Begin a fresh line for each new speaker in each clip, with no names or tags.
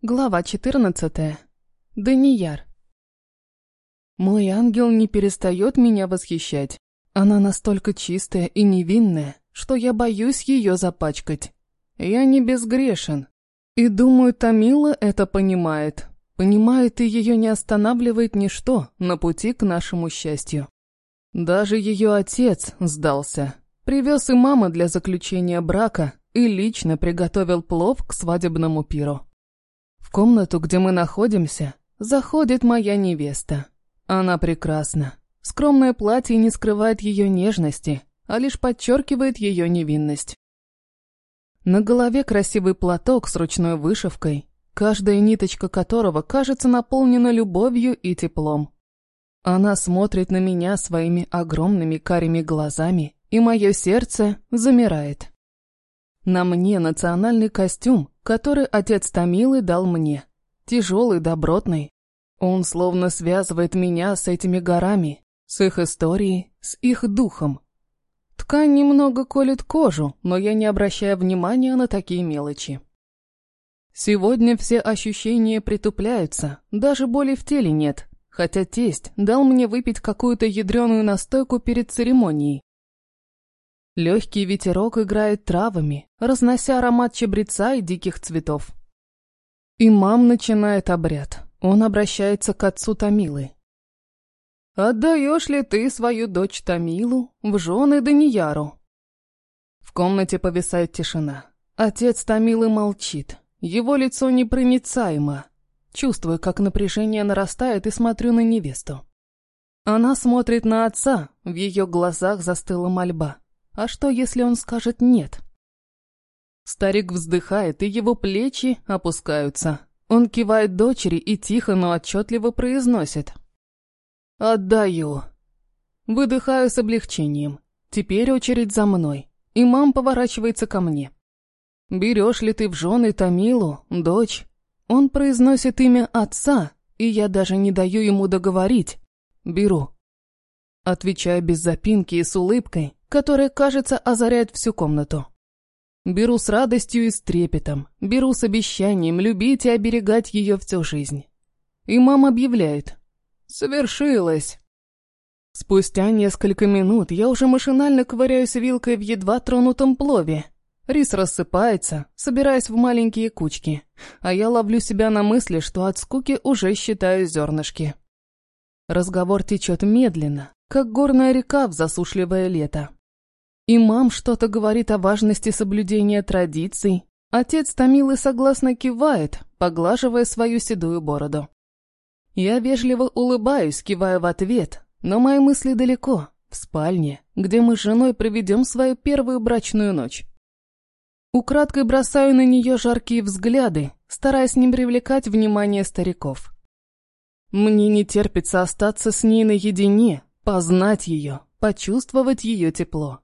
Глава 14. Данияр. Мой ангел не перестает меня восхищать. Она настолько чистая и невинная, что я боюсь ее запачкать. Я не безгрешен. И думаю, Тамила это понимает. Понимает и ее не останавливает ничто на пути к нашему счастью. Даже ее отец сдался. Привез и мама для заключения брака и лично приготовил плов к свадебному пиру. В комнату, где мы находимся, заходит моя невеста. Она прекрасна. Скромное платье не скрывает ее нежности, а лишь подчеркивает ее невинность. На голове красивый платок с ручной вышивкой, каждая ниточка которого кажется наполнена любовью и теплом. Она смотрит на меня своими огромными карими глазами, и мое сердце замирает. На мне национальный костюм, который отец Томилы дал мне. Тяжелый, добротный. Он словно связывает меня с этими горами, с их историей, с их духом. Ткань немного колет кожу, но я не обращаю внимания на такие мелочи. Сегодня все ощущения притупляются, даже боли в теле нет, хотя тесть дал мне выпить какую-то ядреную настойку перед церемонией. Легкий ветерок играет травами, разнося аромат чабреца и диких цветов. Имам начинает обряд. Он обращается к отцу Тамилы. «Отдаешь ли ты свою дочь Тамилу в жены Данияру?» В комнате повисает тишина. Отец Тамилы молчит. Его лицо непроницаемо. Чувствую, как напряжение нарастает и смотрю на невесту. Она смотрит на отца, в ее глазах застыла мольба. А что, если он скажет «нет»? Старик вздыхает, и его плечи опускаются. Он кивает дочери и тихо, но отчетливо произносит. «Отдаю». Выдыхаю с облегчением. Теперь очередь за мной. И мам поворачивается ко мне. «Берешь ли ты в жены Тамилу, дочь?» Он произносит имя отца, и я даже не даю ему договорить. «Беру». Отвечаю без запинки и с улыбкой, которая, кажется, озаряет всю комнату. Беру с радостью и с трепетом, беру с обещанием любить и оберегать ее всю жизнь. И мама объявляет. «Совершилось!» Спустя несколько минут я уже машинально ковыряюсь вилкой в едва тронутом плове. Рис рассыпается, собираясь в маленькие кучки, а я ловлю себя на мысли, что от скуки уже считаю зернышки. Разговор течет медленно, как горная река в засушливое лето. Имам что-то говорит о важности соблюдения традиций. Отец Томилы согласно кивает, поглаживая свою седую бороду. Я вежливо улыбаюсь, кивая в ответ, но мои мысли далеко, в спальне, где мы с женой проведем свою первую брачную ночь. Украдкой бросаю на нее жаркие взгляды, стараясь не привлекать внимание стариков. Мне не терпится остаться с ней наедине, познать ее, почувствовать ее тепло.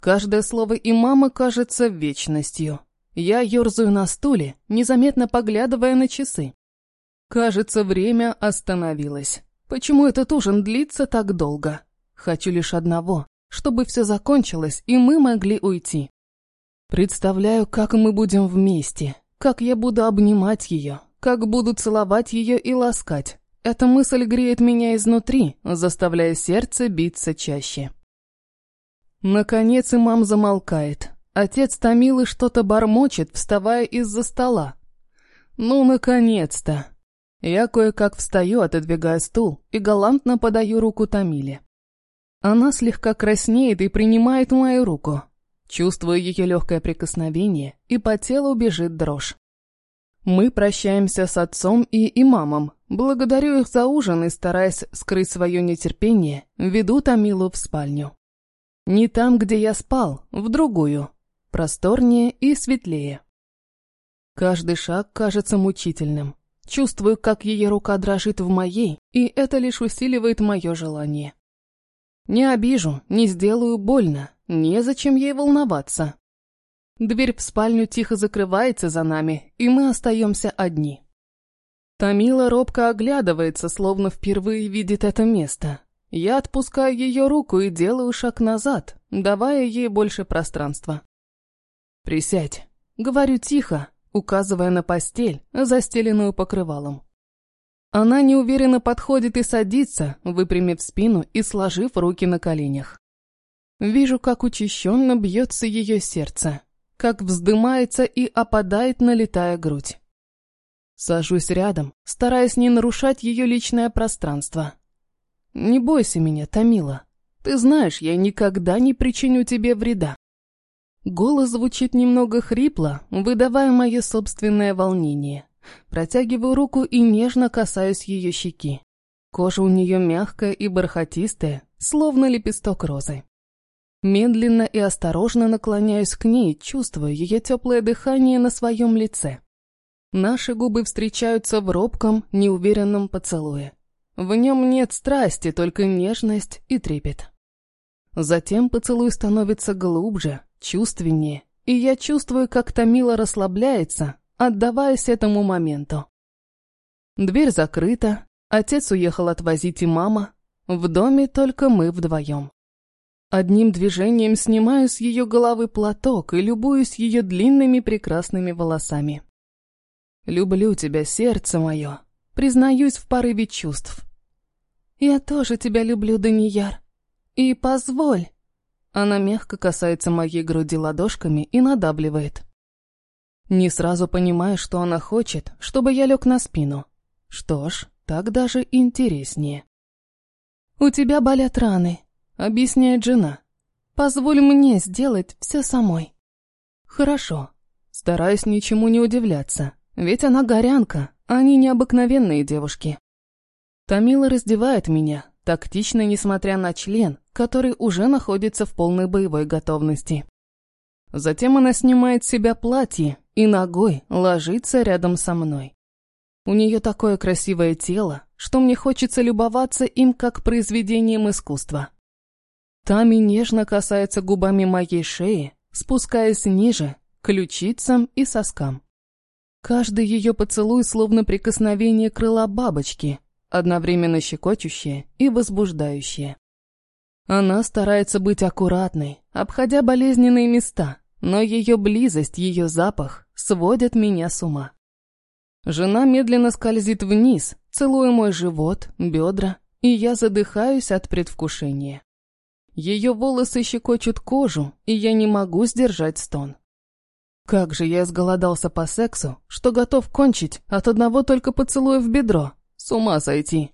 Каждое слово имама кажется вечностью. Я ерзаю на стуле, незаметно поглядывая на часы. Кажется, время остановилось. Почему этот ужин длится так долго? Хочу лишь одного, чтобы все закончилось, и мы могли уйти. Представляю, как мы будем вместе, как я буду обнимать ее, как буду целовать ее и ласкать. Эта мысль греет меня изнутри, заставляя сердце биться чаще. Наконец имам замолкает. Отец Томилы что-то бормочет, вставая из-за стола. Ну, наконец-то. Я кое-как встаю, отодвигая стул, и галантно подаю руку Томиле. Она слегка краснеет и принимает мою руку. Чувствую ее легкое прикосновение, и по телу бежит дрожь. Мы прощаемся с отцом и имамом. Благодарю их за ужин и, стараясь скрыть свое нетерпение, веду Томилу в спальню. Не там, где я спал, в другую, просторнее и светлее. Каждый шаг кажется мучительным. Чувствую, как ее рука дрожит в моей, и это лишь усиливает мое желание. Не обижу, не сделаю больно, незачем ей волноваться. Дверь в спальню тихо закрывается за нами, и мы остаемся одни. Тамила робко оглядывается, словно впервые видит это место. Я отпускаю ее руку и делаю шаг назад, давая ей больше пространства. «Присядь», — говорю тихо, указывая на постель, застеленную покрывалом. Она неуверенно подходит и садится, выпрямив спину и сложив руки на коленях. Вижу, как учащенно бьется ее сердце, как вздымается и опадает, налетая грудь. Сажусь рядом, стараясь не нарушать ее личное пространство. «Не бойся меня, Томила. Ты знаешь, я никогда не причиню тебе вреда». Голос звучит немного хрипло, выдавая мое собственное волнение. Протягиваю руку и нежно касаюсь ее щеки. Кожа у нее мягкая и бархатистая, словно лепесток розы. Медленно и осторожно наклоняюсь к ней, чувствуя ее теплое дыхание на своем лице. Наши губы встречаются в робком, неуверенном поцелуе. В нем нет страсти, только нежность и трепет. Затем поцелуй становится глубже, чувственнее, и я чувствую, как Томила расслабляется, отдаваясь этому моменту. Дверь закрыта, отец уехал отвозить и мама, в доме только мы вдвоем. Одним движением снимаю с ее головы платок и любуюсь ее длинными прекрасными волосами. Люблю тебя, сердце мое, признаюсь в порыве чувств. Я тоже тебя люблю, Данияр. И позволь. Она мягко касается моей груди ладошками и надабливает. Не сразу понимаю, что она хочет, чтобы я лег на спину. Что ж, так даже интереснее. «У тебя болят раны», — объясняет жена. «Позволь мне сделать все самой». «Хорошо». Стараюсь ничему не удивляться, ведь она горянка, а они необыкновенные девушки. Тамила раздевает меня, тактично несмотря на член, который уже находится в полной боевой готовности. Затем она снимает с себя платье и ногой ложится рядом со мной. У нее такое красивое тело, что мне хочется любоваться им как произведением искусства. Тами нежно касается губами моей шеи, спускаясь ниже, ключицам и соскам. Каждый ее поцелуй словно прикосновение крыла бабочки, одновременно щекочущее и возбуждающее. Она старается быть аккуратной, обходя болезненные места, но ее близость, ее запах сводят меня с ума. Жена медленно скользит вниз, целуя мой живот, бедра, и я задыхаюсь от предвкушения. Ее волосы щекочут кожу, и я не могу сдержать стон. Как же я сголодался по сексу, что готов кончить от одного только поцелуя в бедро. С ума сойти.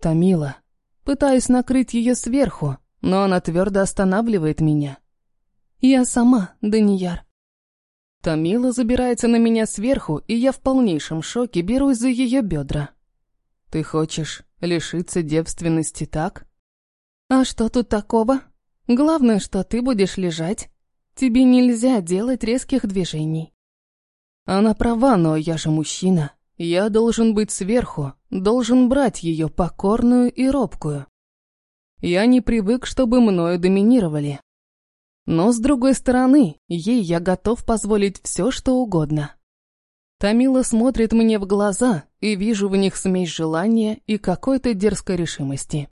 Томила. Пытаюсь накрыть ее сверху, но она твердо останавливает меня. Я сама, Данияр. Томила забирается на меня сверху, и я в полнейшем шоке берусь за ее бедра. Ты хочешь лишиться девственности, так? А что тут такого? Главное, что ты будешь лежать Тебе нельзя делать резких движений. Она права, но я же мужчина. Я должен быть сверху, должен брать ее покорную и робкую. Я не привык, чтобы мною доминировали. Но, с другой стороны, ей я готов позволить все, что угодно. Тамила смотрит мне в глаза, и вижу в них смесь желания и какой-то дерзкой решимости.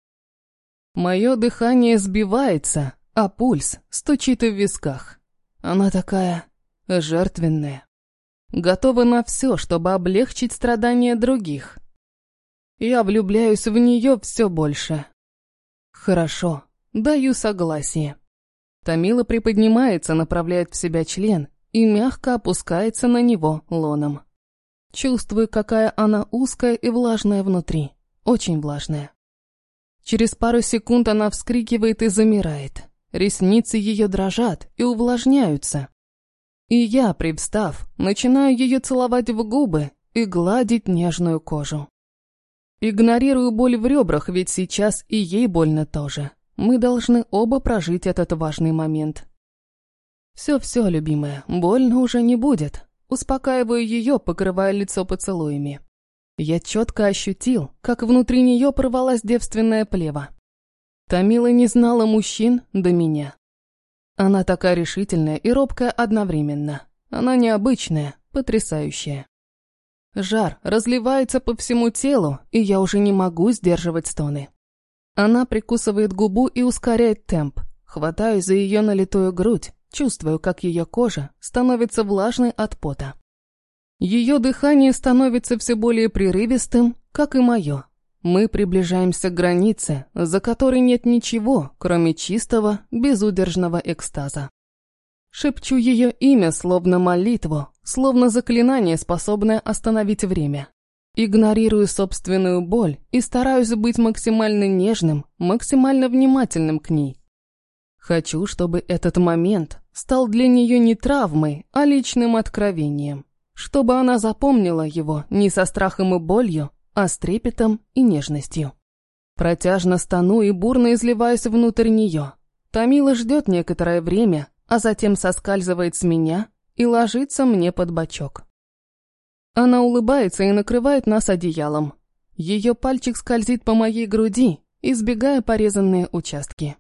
Мое дыхание сбивается, а пульс стучит в висках. Она такая жертвенная, готова на все, чтобы облегчить страдания других. Я влюбляюсь в нее все больше. Хорошо, даю согласие. Тамила приподнимается, направляет в себя член и мягко опускается на него лоном. Чувствую, какая она узкая и влажная внутри, очень влажная. Через пару секунд она вскрикивает и замирает. Ресницы ее дрожат и увлажняются. И я, привстав, начинаю ее целовать в губы и гладить нежную кожу. Игнорирую боль в ребрах, ведь сейчас и ей больно тоже. Мы должны оба прожить этот важный момент. Все-все, любимая, больно уже не будет. Успокаиваю ее, покрывая лицо поцелуями. Я четко ощутил, как внутри нее порвалась девственная плева. Тамила не знала мужчин до меня. Она такая решительная и робкая одновременно. Она необычная, потрясающая. Жар разливается по всему телу, и я уже не могу сдерживать стоны. Она прикусывает губу и ускоряет темп. Хватаю за ее налитую грудь, чувствую, как ее кожа становится влажной от пота. Ее дыхание становится все более прерывистым, как и мое. Мы приближаемся к границе, за которой нет ничего, кроме чистого, безудержного экстаза. Шепчу ее имя, словно молитву, словно заклинание, способное остановить время. Игнорирую собственную боль и стараюсь быть максимально нежным, максимально внимательным к ней. Хочу, чтобы этот момент стал для нее не травмой, а личным откровением. Чтобы она запомнила его не со страхом и болью, а с трепетом и нежностью. Протяжно стану и бурно изливаюсь внутрь нее. Тамила ждет некоторое время, а затем соскальзывает с меня и ложится мне под бочок. Она улыбается и накрывает нас одеялом. Ее пальчик скользит по моей груди, избегая порезанные участки.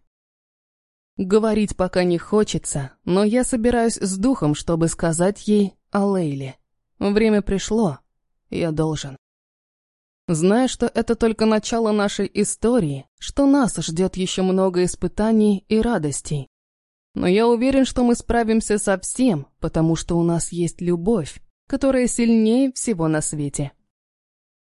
Говорить пока не хочется, но я собираюсь с духом, чтобы сказать ей о Лейле. Время пришло, я должен. Зная, что это только начало нашей истории, что нас ждет еще много испытаний и радостей. Но я уверен, что мы справимся со всем, потому что у нас есть любовь, которая сильнее всего на свете.